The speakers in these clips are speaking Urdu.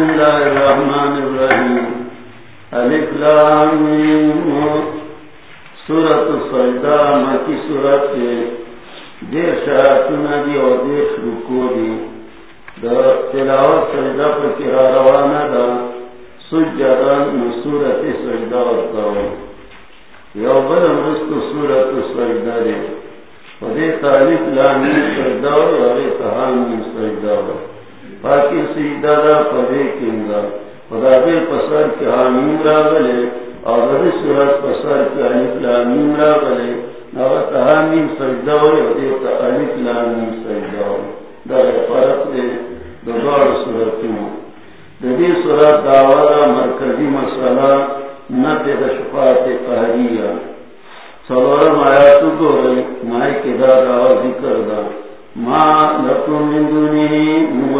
بسم اللہ الرحمن الرحیم الف لام سورۃ الصیدا مکی سورۃ کے دیر شاعتنا دی اور دیر روانہ دا سجدان سورۃ سجدہ ورکاو یو بلا مستو سورۃ سجدہ دی ودیتا الف لام سجدہ ورکاو ودیتا حام سجدہ ورکاو پاکی سجدہ دا پدے کیمدا خدا دے پسر کے حامیم را گلے، اور دے سورت پسر کے علیف لامیم را گلے۔ نوات حامیم سجدہ ہوئے، اور دیتا علیف لامیم سجدہ ہوئے۔ دا فرق دے دوار سورتیوں دے سورت دعوارا مرکزی مسئلہ نتے دا شفاعت قہریہ۔ سلورم آیاتو دو رہے مائے کے دا۔ دعوار ما لکم من دونی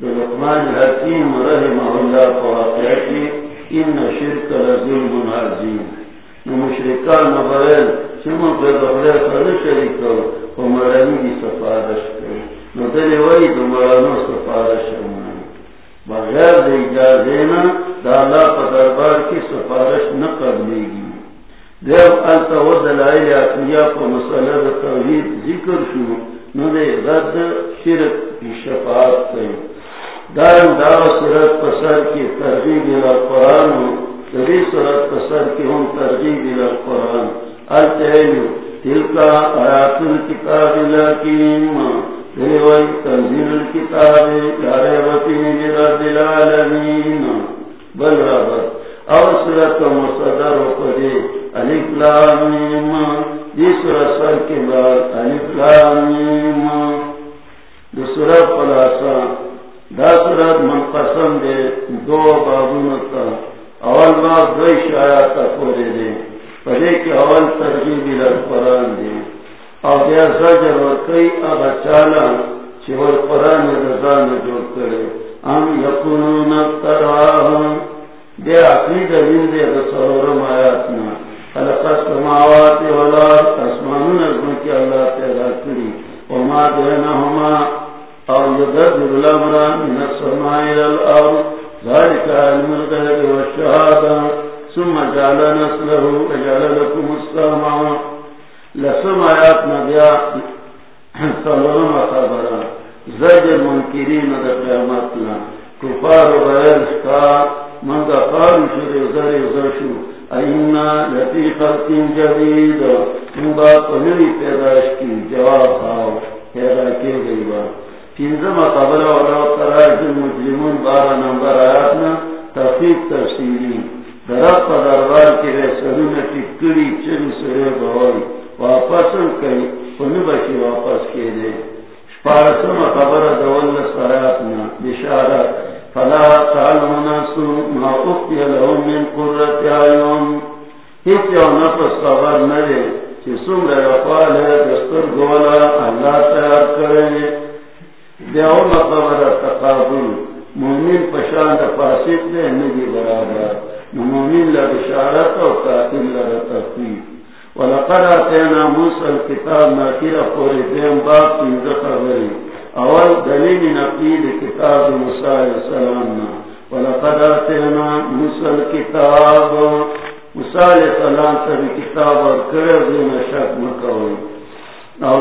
لقمان حکیم رحمہ اللہ کو واقعہ کی ان شرک لظلم عظیم. مشرکان بغیر سمو پر بغیر سر شریک کرو مرانی کی سفارش کرو. نو دلی وی دو مرانو سفارش امنا بغیر دی اجازینا دا اللہ پا دربار کی سفارش نقبلی گی. دیو انتا و دلائی اقلیہ پا مسئلہ دا توحید ذکر شو، نو دے رد شرک کی شفاعت کرو دائم دار سرد پسر کی ترجیح دل قرآن ہو سبھی صورت پسر کی ہم ترجیح دل قرآن التحل دل کا آیات الکتاب الحکیم۔ یعنی دل وی تنزیل بل رب اور سرد مصدر و قدی علیف لامیم دی صورت سر کے بعد علیف لامیم دوسرا خلاصہ دا سورت منقسم دے، دو بابونوں کا اول باب دو شایا تا پورے دے پہلے کے اول ترجیب لر قرآن دے۔ اور دیا زجر اور کئی اب چالا چور قرآن رضان جو کرے۔ ہم یقونون تراہم، دے اپنی دلیل دے سرورم آیاتنا۔ خلق السماوات والارض قرة اعين یو نفس خبر نرے چی سم ہے دستر گولا اللہ تیار کرے دیو تقابل مومن پشان دا دے نگی برابر مومن لبشارت و قاتل ولقد آتینا الكتاب ناکیر دیم باب خبری اول دلیل نقید کتاب موسیٰ علیہ السلام ولقد آتینا موسیٰ الكتاب موسیٰ علیہ السلام تبی کتاب شک مکوئی او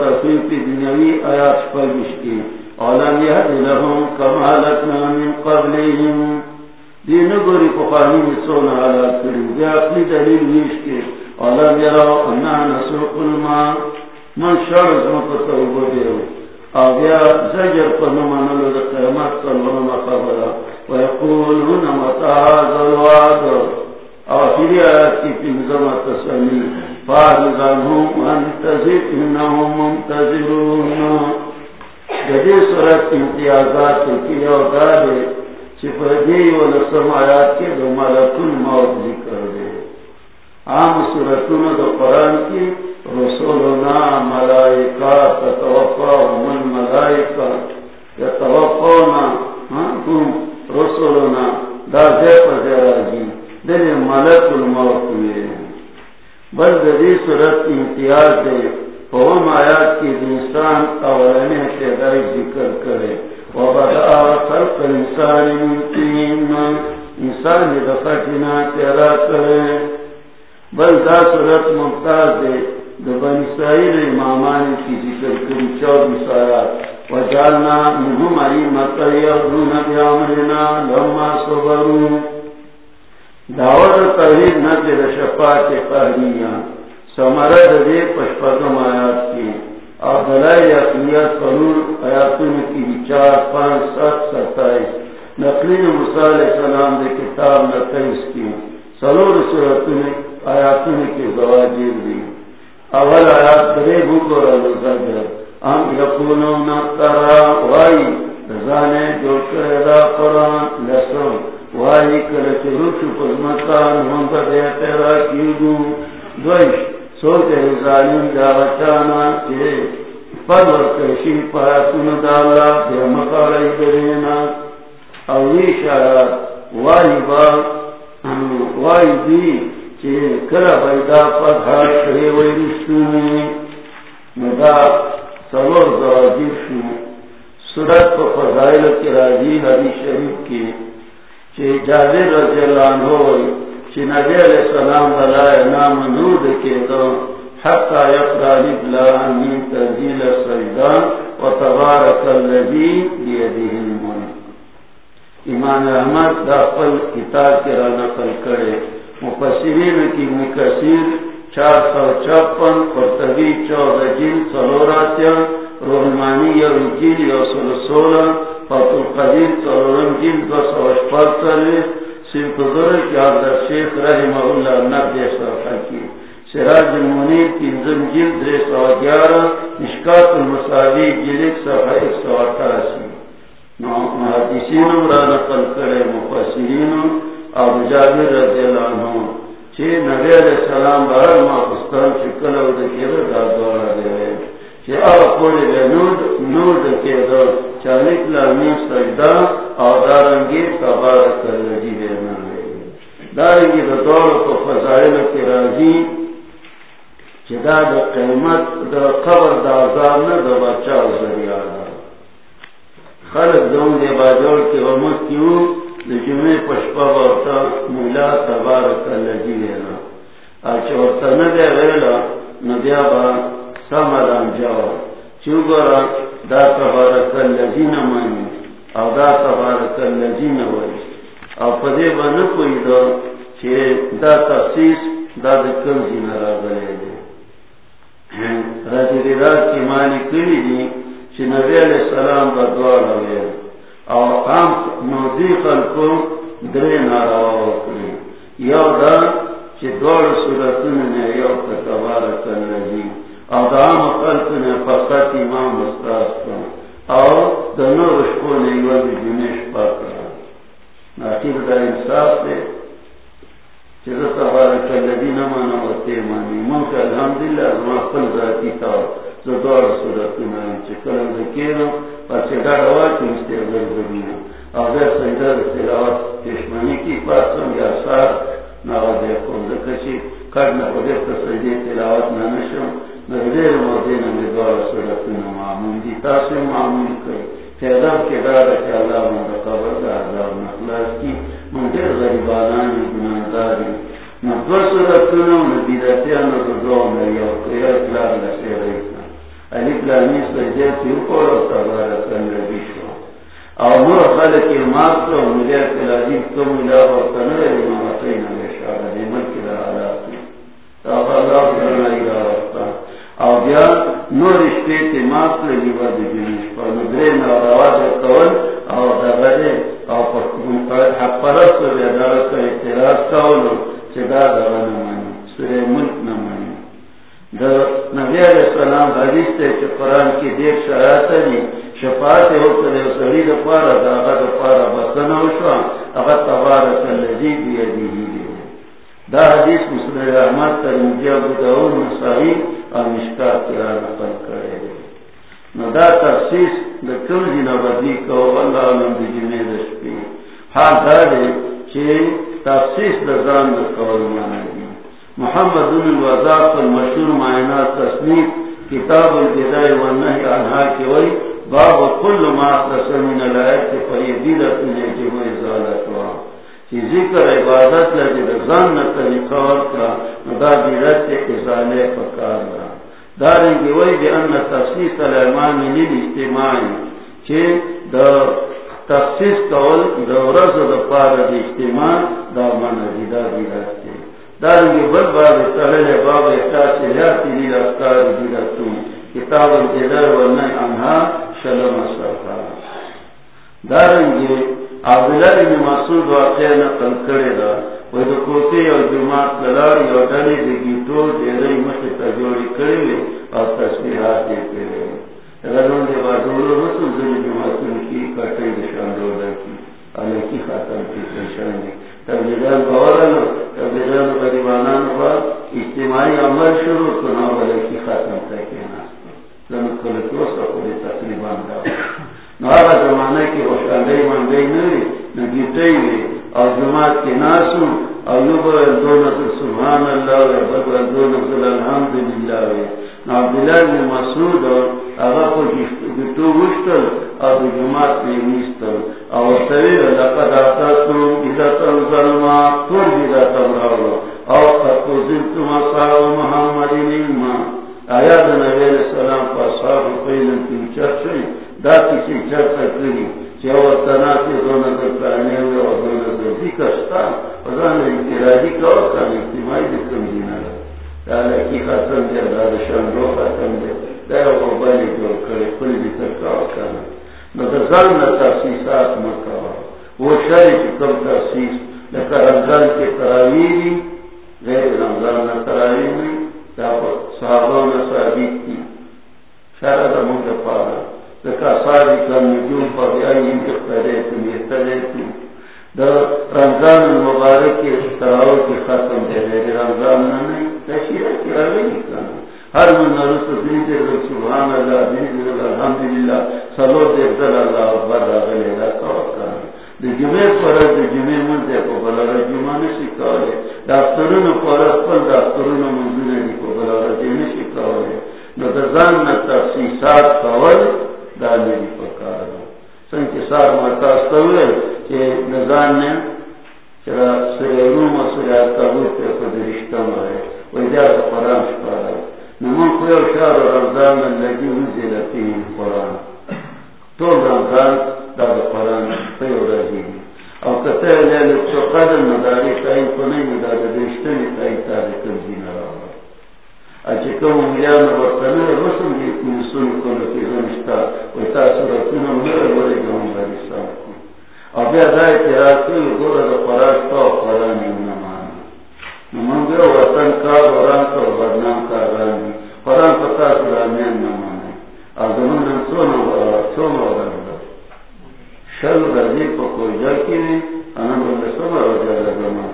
تفیل پی آیات اولم یهد لهم من قبلهم. دین گوری پخانی اپنی دلیل نیش اولم یراو انہا نسوق الماء. من شرز آگیا زجر پر نمانلو دا قیمت پر نمانا خبرا ویقولون متاز الوعد؟ آخری آیت کی پنزم تسلی فارغنهم منتظر، انہم منتظرون۔ جدی صورت امتیازات کی اور دارے چپردی و لسم آیات کے دو ملکن موت ذکر دے۔ عام صورتون دو قرآن کی رسولنا ملائکہ تتوفاهم الملائکہ یتوفاونا هم رسولنا دا زیپا زیراجی دل ملک الموت ہوئے بل دی صورت امتیاز دے فهم آیات کی انسان اولنے پیدائی ذکر کرے وبدأ خلق الانسان من تین انسان دفتنا تیرا کرے بل دا صورت ممتاز دے بن اسرائیل امامان کی ذکر کری چوبیس آیات. وجعلنا منهم ائمة يهدون بأمرنا لما صبروا۔ دعوت توحید نجد شفاعت قہریہ سمرد دے پشپتم آیات کی اور دلائی اقلیت قرور آیاتون کی چار پانچ سات ستائیس نقلین موسیٰ علیہ السلام دے کتاب نتائیس کی سلور صورتون آیاتون کی زواجیر دی اول آیات درے بکر الزجر ام یقولون ترا وائی رضانے جو کردا قرآن لسن وائی کرچ روش پزمکان ہم دے تیرا کیدو دوش سوچے ظالم جا بچانا چے پرور کرشی پایتون دالا دے مقالی درینا اوی شاید وائی با وائی دی کلا پیدا پتھر کرے وی رشتونی مدا سلور زواجیر شو سورت کو فضائل کی راجی حدی شریف کی چی جابر رضی اللہ عنہ ہوئی چی نبی علیہ السلام بلائے نام نود کے دو حتی یقرا لبلا من تنزیل السجدان و تبارک اللذی بیدیه المن ایمان احمد دا قل کتاب کے را نقل کرے مفسرین کی کثیر چار سو چھپن قرطبی چودہ جن سلوراتیا روحمانی یا رجیل یا سل سولہ فتح جن دو سو اشپر سلیس سلط در کیا در شیخ رحمہ اللہ نبی صرفہ کی سراج منیر تینزم جل در سو گیارہ اشکات المساوی جلک صفحہ ایک سو اٹھاسی. محدثین را نقل مفسرین ابو جابر رضی اللہ عنہ. چھ نبی علیہ السلام بہر ما پستان چکل او دکیر دا دے چھ آو پوری بے نور نور دکیر دا چالک لامین سجدہ او دارنگی تبارک دارنگی دا کو فضائل کی راضی دا قیمت، دا قبر دا عذاب نا دا ذریعہ دا۔ خلق دون دے کی غمت کیوں؟ جمعے پشپا بہتا ملا تبارک لجی لینا اچھا ورطا ندیا ویلا ندیا با سامران چو گورا دا تبارک لجی نمانی او دا تبارک لجی نوائی او پدے با نکوئی دا چھے دا تخصیص دا دکم زینا را گلے دے. رضی رات کی معنی کری دی چھے نبی علیہ السلام با دعا لگے. او عام نوزی خلقو درے ناروا وکلی یو دا چی دور سورتون نے یو تتبارک اللذی. او دا عام نے فقط امام مستاستا او دا نور شکو نے یو دی جنش پاکا ناکیر دا انصاف دے۔ چی دا تبارک اللذی نمانا و تیمانی منکہ الحمدللہ ازمان خل ذاتی تاو۔ دور سورتون نے چکلم دکیرم پچے ڈاڑا ہوا کہ اس اگر زمین اگر سیدر تلاوت کشمانی کی پاسم یا سار نوازے کون دکشی کرنا بغیر تصدی تلاوت نہ نشم نظر میں دوار سورتنا معمول دی تاسم معمول کئی تیداب کے دارا کہ اللہ من قبر عذاب نخلاص کی منجر غریبانانی گنانداری نظر سورتنا نبیدتیان نظر نریو قیار اطلاع لسے رئیسا الف لامی سجدے کیوں پڑھو تبارک الذی شو اور نور خلق مات تو مجھے تلاجی تو ملا اور تنوے امامتین ہمیشہ دی ملک دا علاق تاب اللہ کرنا ایگا وقتا اور بیا نور اشتے تی مات لگی با دی جنش پر ندرے نوراواز کول اور دغدے اور حق پرست و بیدارت و اعتراض کولو چدا دغا نمانی سورہ ملک نمانی نبی علیہ السلام حدیث تے چھ قرآن کی دیکھ شرائط دی شفاعت ہو کرے سڑی دا پارا دا آغا دا پارا بسن ہوشوا آغا تبارک اللذی بیدی ہی دی دا حدیث مسلم احمد تر مجھے ابو دعون نصائی اور مشکات کرا نقل کرے دی نو دا تخصیص دا کم جنا بدی کو اللہ علم دی جمعی دشپی حال دا دے چھے تخصیص دا زان دا قول مانا دی محمد الوضاف المشہور معائنات تصنیف کتاب البدائی والنہی عنہا کی وی، باب کل ما تسمین الائت کے فیدیدت نے جو ازالت وا کی ذکر عبادت لجد زن طریقہ کا مدا بیرت ازالے پکار رہا داریں گی وی بی ان تخصیص الایمان لیل اجتماعی چھے دا تخصیص کول، دا رز دا پار دا اجتماع دا من دا بیرت دارنگی بل باب تحلیل باب احساس لیاتی لیل افکار دیلتون کتاب انتدار ورنی انہا شلم صفحہ دارنگی عبداللہ بن مسعود واقعہ نقل کرے دا. وی دو کوتی اور جماعت للار یو ڈلی دیگی تو دیرئی مشت تجوری کرے اور تصویرات دیتے رہے اگر ان دے دولو رسول دلی جماعتون کی کٹے دشان دولا کی. علیہ کی خاتم کی. تبلیغان باورن تبلیغان غریبانان با اجتماعی عمل شروع کنا ولی کی ختم تکینا لن کلتو تقریبان دا نو آغا نوی وی. او جماعت کی ناسو او سبحان اللہ وی الحمدللہ وی نو مسعود آغا گتو او جماعت میں او سویر لقد آتاتم ایدتا ظلما طول ایدتا براو او قطو زلتم اصحاب محمد نیما آیات نبی علیہ السلام پا اصحاب قیلن کی چرچوی دا کسی چرچا کری چی او تناتی زونت کرنے ہوئے او زونت ذکر شتا. وزان انتراجی کا ختم دیا دار شندو ختم دیا. دیا وہ بلی جو کرے کل بھی ترکاو کرنا نظر نہ ظلم تاسیسات مکاوا وہ شری کی کم تاسیس نہ رمضان کے تراویری غیر رمضان نہ تراویری یا صحابہ نہ صحابی کی. شاید مجھے پارا لکا صادی کا نجوم پر یعنی انکر کرے تم یہ تلے تم در رمضان المبارک کے تراؤ کے ختم دے غیر رمضان نہیں تشیرہ کی روی کرنا ہر من نرس دین دے سبحان اللہ دین دے الحمدللہ سلو دے دل اللہ اکبر راغلے دا توکل دے جمعے پر دے جمعے من دے کو بلا جمعہ نے سکھاوے ڈاکٹروں پر پر ڈاکٹروں منزل دی کو بلا دے نے سکھاوے نو دزان نہ تفصیلات کول دا نے پکار سن کے سار مرتا استوے کہ نزان نے چرا سرے روم سرے کا روپ پر رشتہ مارے وہ جا قرآن شکارا نمون کوئی شهر رمضان الذي نزل فيه القرآن طول رمضان دا القرآن فيه رجيم او كتاب ليلة القدر مداري تاين کنين دا دشتني تاين تاري تنزين رابا اچه کم مليان رسم سن سورتنا اعتراض وطن وران بدنام پتا نے سونا ورا سونا ورا شل کو کوئی جا کی نہیں سونا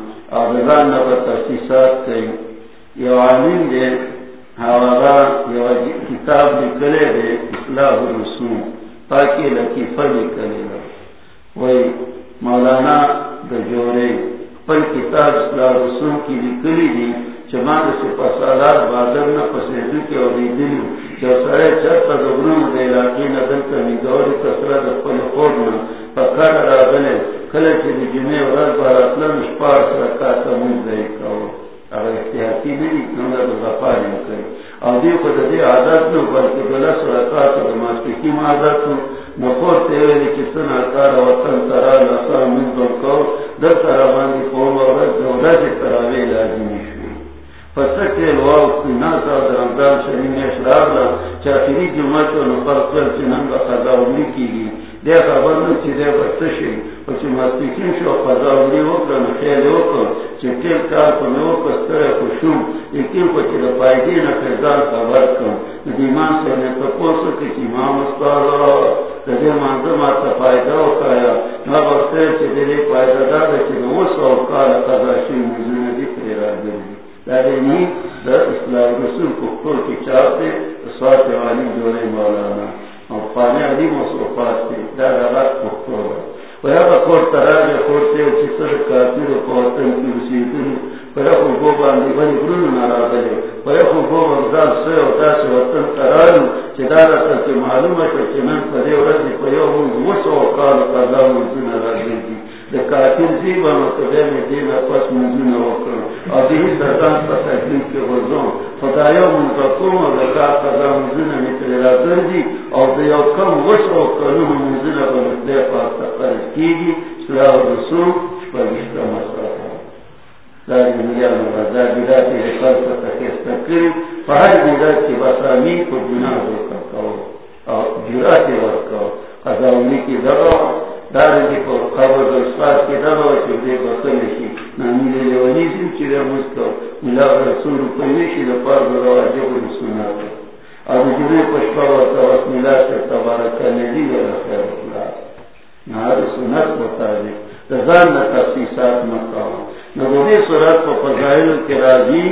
اور دزان نبا تفصیصات کئی یو عالم دے حوالا یو کتاب لکلے دے اصلاح رسوم تاکی لکیفہ لکلے دا وی مولانا دجورے پر کتاب اصلاح رسوم کی لکلی دی چمان سے پسالات بادر نہ پسیدو کے اوری دلو جو سرے چرتا دبنون دے علاقی ندل کا نگوری کسرت پل خورنا پکر را بلے کلے چی دی جمعے ورد باراتلن شپار سرکاتا موز دے کاؤ اگر احتیاطی نہیں نمدر بزاپاری مکر او دیو کو دی عادت نو بلکہ بلا سرکاتا دماسپکی عادت نو. نخور تیویلی کسن اکار وطن ترا لسا منزل کو در تراباندی قوم ورد دولت تراوی لازمی شو فسکے لواو ناسا رمضان شریف میں اشرار لا چاکری جمعہ تو نفر کر چننگا قضاولی کی گی. دے خبر نو چی دے بستشی و چی مستکیم شو قضاولی وکر نخیل وکر چی کل کار کو نو کستر خوشوم یکیم کو چی لپایدی نفرزان خبر کن ندیمان سے نے تپوسو کی چی مام استارا دے منظم آتا فائدہ وکایا نا بستر چی دے پائدہ دادا چی نو سو کار قضا شی مزنی دی پریرا دی دارینی در دیہی سردان پر تحقیق کے غرزوں خدایو منتقوم و ذکار قضا منزون مثل رازر دی اور دیو کم وش و قانون منزون و مقدر پر تقرز کی گی صلاح رسول شپاگشتا مصرفا داری ملیان مرزا بیدات حفاظ پر تحقیق تکری فہر بیدات کی بسامی کو جناح ذکر کرو اور جرات ورکو قضا انہی کی ذرا دارے دی کو خبر دو اسفاد کی دبا چو دے بسن نامی دے لیوانی سن چی دے مستو ملا رسول قیوشی دے پار دو روا جب رسونا اب جبے پشپا ورطا واسم اللہ سے تبارکا ندی دے رخیر اخلاص نہا بتا دے دزان نا تفسیسات مکاو نبو صورت کو فضائل کے راضی.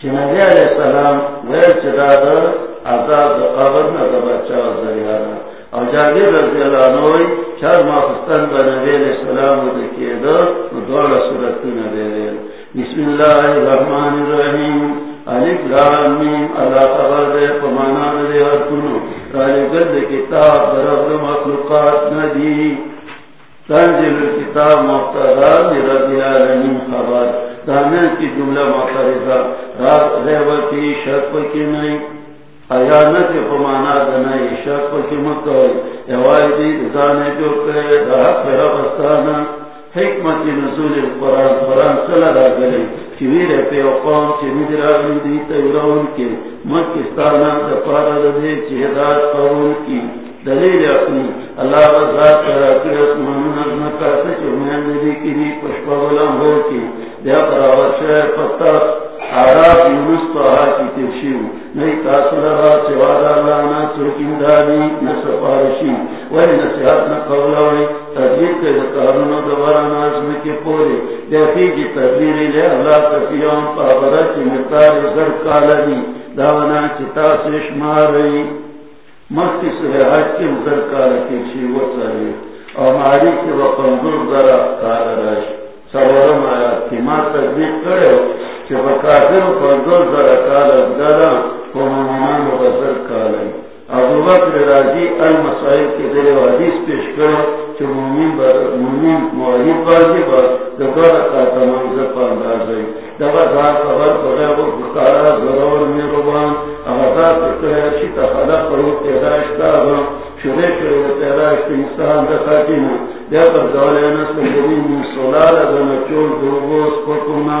چی نبی علیہ السلام غیر چدادا عذاب قبر نا دبچا ذریعہ اور جاگیر رضی اللہ عنوی چار مافستان با نبی علیہ السلام دکی دا دولا سورتی نبی علیہ بسم اللہ الرحمن الرحیم. علک رامی اللہ خبر دے پمانا دے ہر کنو راجے گرد کتاب درب مخلوقات ندی. تنزل کتاب محترا رب العالمین خبر. دامن کی جملہ محترزہ رات غیبت کی کی نہیں ایانت پمانا دنائی شک کی مکوئی یوائی دی دزانے جو کرے دہا پیرا بستانا حکمت نزول القرآن قرآن صلی اللہ علیہ چویر پی اقوام چی مدراغی دی تیرون کی. مکستانا دپارا دے چہداد قرون کی. دلیل اپنی. اللہ وزاد کرا کرت منون ازمکا سچو میں نبی کی پشپا غلام ہو کی. دیا پراور شہر پتا آراف یونس تو آہا کی ترشیو نئی تاثر را سواد اللہ نا سرکن دادی نسپارشی وی نسیحات نقولاوی تدبیر کے ذکارون دوبارہ نازم کے پورے دیکھی کی تدبیر لے اللہ تفیون پابرہ کی مقدار زر کالنی داونا چتا سے شمار رہی. مخی سرے حج کے مزر کال کے شیوہ سرے اور ماری کے وقندر ذرا کال رش سورم آیا، کی تدبیر کرے ہو؟ کہ بکافر وقندر ذرا کال ذرا کو ممان وزر کالنی ابو بکر راضی المسائل کے دل حدیث پیش کرو کہ مومن بر مومن معاہد بازی بر دبر کا تمام زب ہے دبا دار خبر پڑا وہ بکارا ضرور میں روان اغتا فکر تخلق کرو پیدائش کا شرے کرو پیدائش کے انسان دکھاتی نا دیا پر دولے نسل من سولار دن چول پکونا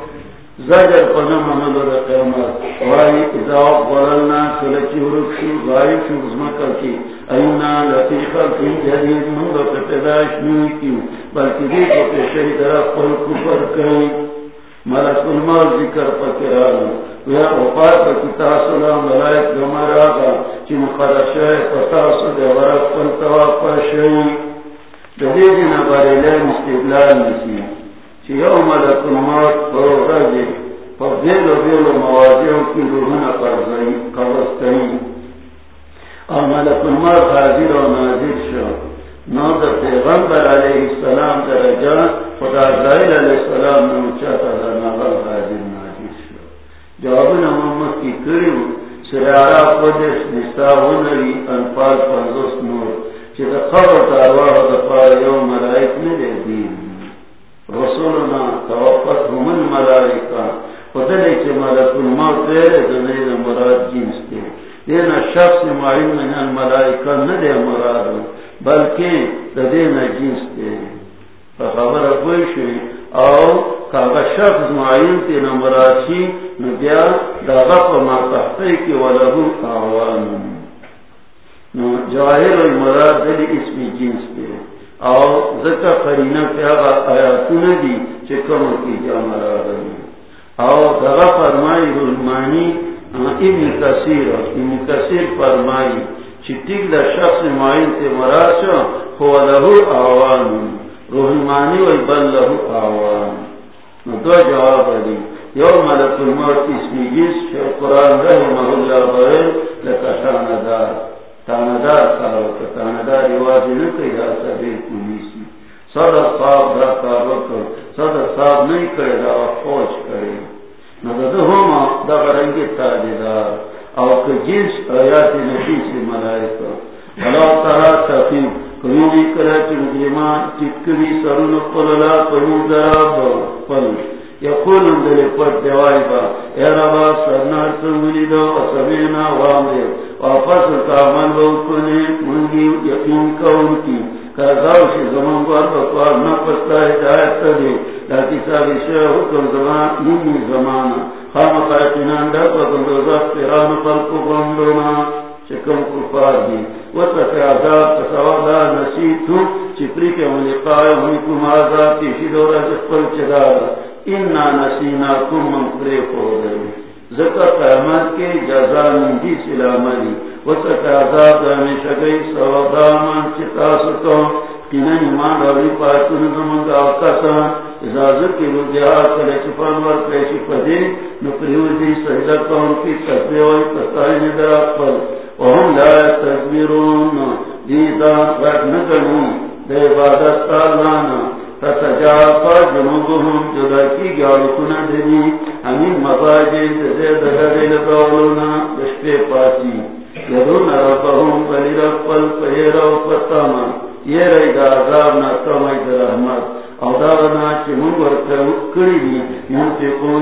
زجر پنم عمل و قیمت وائی ادعاق ورلنا کلچی ورکشی وائی شوزمکر کی، اینا لفی خلقی جدید منگا پر پیداش نوی کیو، بلکہ دی کو پیشہی درہ قل کفر کئی۔ ملک المال ذکر پکر پکرانو ویا اوپار پر کتاسولا ملائک گمار آگا چی مخرشہ پتاسو دے ورق پنتوا پشہی جدید نباری لین استقلال نسی چی یو ملک پر رجی پر دیل و و کی روحنا اور ملک حاضر و ناظر شو۔ نو در پیغمبر علیہ السلام درجہ، خدا علیہ السلام نے حاضر ناظر شو۔ کی کریم قدس انفال پنزوس نور۔ دفار یوم ملائک دین۔ رسولنا توفت هم الملائکہ خدلے چی ملک الموت تیرے دنید مراد جنس تے۔ دینا شخص معین من الملائکہ ندے مراد۔ بلکہ دینا جنس تے۔ فخبر اپوئی شوئی او کاغا شخص معین تے نمراد شی نبیا داغا پا ما تحتی کی ولہو آوان نو جواہر المراد دلی اسمی جنس تے۔ او ذکر قرینہ پیاغا آیاتون دی چکم کی جامرا رہی او دغا فرمائی رلمانی ابن کثیر ابن کثیر فرمائی چٹک دا شخص معین تے مراشا ہو لہو آوان۔ رحمانی و بل لہو آوان۔ دو جواب دی۔ یو ملک الموت اسمی جس قرآن رحمہ اللہ بغیر گئی ذکر قیامت کے جزا نجی سلاملی وسط عذاب ہمیشہ گئی سودا من چتا سکو ایمان روی پاتون زمان دا آقاسان ازازر کی روزیہ کلی چپان ور کلیشی پدی نپریو دی سجدہ کون کی تصویوی تستائن در اقبل وهم لا تکبیرون، دیدان رد نگنون دے عبادت تالانا تتجافا جنوبهم جدا کی پاسی یدون ربهم پہیر و پتاما یہ رئی دا عذاب نا او دا چی کری دی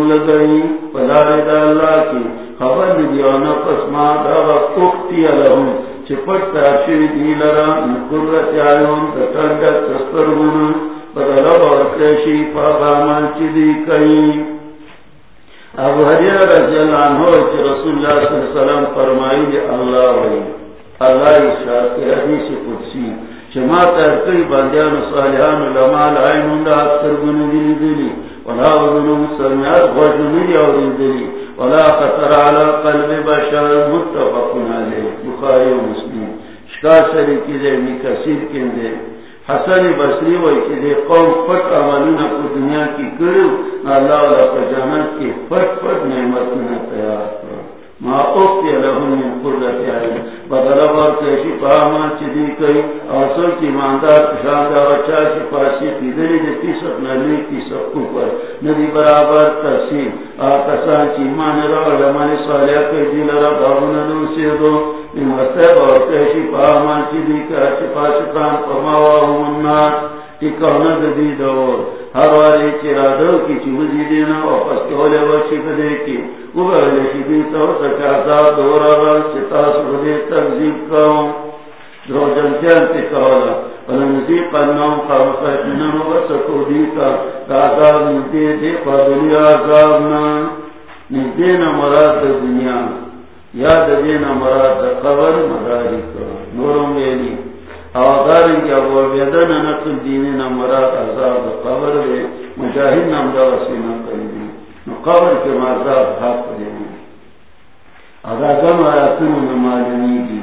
لگئی دا اللہ کی خبر نفس ما دا وقت اختی لهم. تاشوی دی لرا. تسترگون بدلو ورکشی پاغامان چی کئی۔ ابو حریرہ رضی اللہ عنہ چی رسول اللہ صلی اللہ علیہ وسلم فرمائی دی اللہ وی اللہ اشارت کی حدیث قدسی چما ترکی بندیان صالحان علماء العین دا اکثر گنی دلی دلی، ولا وزنو سمیات غجنی دی اور دلی ولا خطر علی قلب بشر متفقن علی بخاری و مسلم شکا شریکی دے ابن کثیر کندے۔ حسن بصری وی کہ دے قوم پٹ عملون کو دنیا کی کرو اللہ علیہ پر جانت کی پٹ پٹ میں تیار کرو ما اوفتی لهم من قررت عین بدل بار کشی پاما چدی کئی اصل کی ماندار شاندہ وچا کی پاسی پیدری دے تیسق نلی تیسق اوپر. ندی برابر تحسین آکسان چی مان را علمان صالح کئی دیل را بابن دو سیدو نمستے بار کشی پاما چدی کئی چی پاسی کان پان پماواہم النار. ٹکانا ددی دور ہر کی چوزی دینا واپس کولے بچی کدے تو سکاتا دورا رل چتا کروں درو خامسا وسکو دیتا مراد دنیا۔ یاد دینا مراد قبر مداری کرو نورم یعنی ویلی اواداری کی ابو بیدن نقل دینی نمرات عذاب قبر دے مجاہد نام دا وسینا قریبی نو قبر کے معذاب حق دے اگا گم آیاتن نمالنی گی،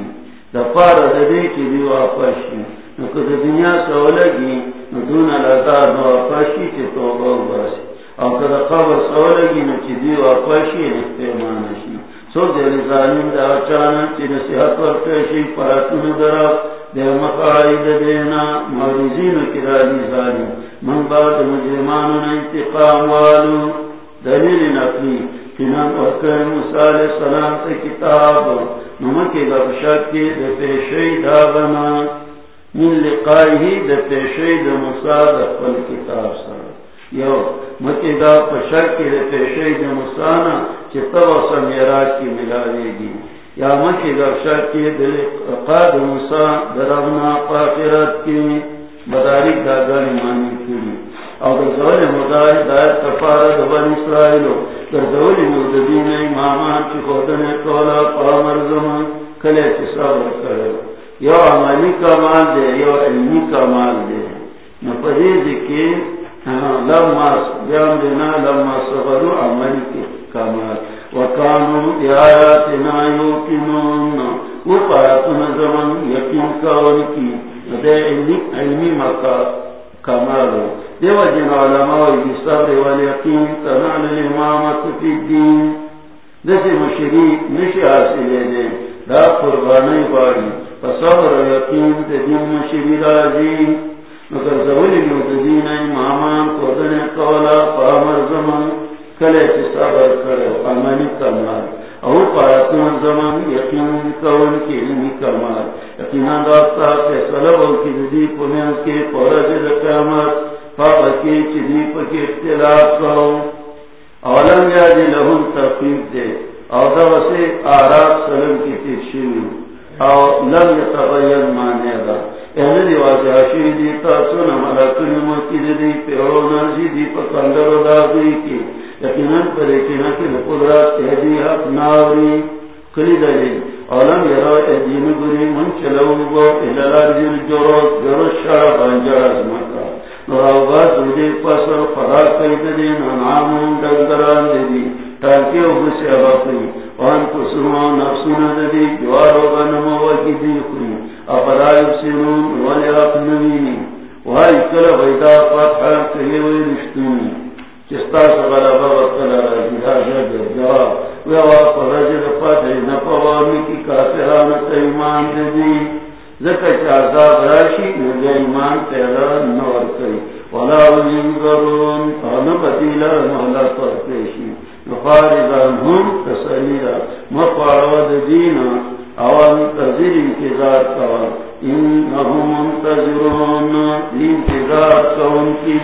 دا پار دے کی دی واپشی نو کد دنیا سولگی نو دون الازار نو واپشی توبہ باسی او کد قبر سولگی نو چی دی واپشی رفتے مانشی سو دے ظالم دا چانا چی نصیحت ورکشی، پراتون دراب دے مقاعد دینا کی من بعد مجرمانو انتقام والو. دلیل نقلی کنان وکر موسیٰ علیہ السلام سے کتاب. نمکی گفشت کی دے پیشی داغنا. من لقائی دے پیشی دے موسیٰ دے پل کتاب سر. یو، مکی دا پشک کی دے پیشی دے موسیٰ نا چی تب کی ملاوے گی یا مکی گفشت کی دے قاد موسیٰ درغنا پاکرت کی بداری داگانی مانی کری او در زوال مدائی دائر تفار دبن اسرائیلو در زوال مددین امامان چی خودن کولا پامر زمان کلے چی صبر کرو یو عملی کمال دے یو علمی کمال دے. نپدید کی ہاں، لما بیان دینا، لما صبرو عملی کمال. وکانو دی آیاتنا یوکنون او پایتنا زمان یقین کون کی دے علمی مکا دیو جن علماء صبر والیقین تنال الامامت فی الدین دسی مشری نشی حاصلے دے دا قربانی باری فصبر یقین دین مشری راجی مگر زولی مددین امامان قدن قولا پامر زمان کلے چی صبر کرو امانی کمال۔ او پارتون زمان یقین کون کی علمی کمال۔ یقینان داستا فیصلہ بلکی دی پنیان کے پورج قیامت۔ فاقی چی دی پکی اختلاف کرو اولم یا یادی لہم تفیق دے۔ او دوسے آراب سلم کی تیشوی او لم یتغیر مانے دا۔ اہل دی واضح شوی دی تاسونا ملکن موکی دی پیرو نرزی دی پکندر و دازوی کی۔ یقیناً پر یقینا کی قدرت تہدی حق ناوری، کلی دلیل اولم یرا ادین گری، من چلو گو الالار دین جروس جروس شارا بانجار از مکا نراو نراؤگا زودی پسر فرار قید دین انعامون دلدران دی تاکی او بسی اباقی وان کسرما نفسون دی جوارو غنمو وکی دی خوری افرائیب سنون ولی اقنوینی وای کله ویدا فتح کلی وی رښتونی چستا سره بابا کله راځي جواب وی وا په راځي د کی کافرانو ته ایمان دي ځکه چې عذاب راشي ایمان ته نور کوي ولا وینګرون ان بدیلا مهلت ورکړي نفارزان هم تسلیرا مفارو د دین. او انتظار کوا انہم منتظرون. انتظار کون کی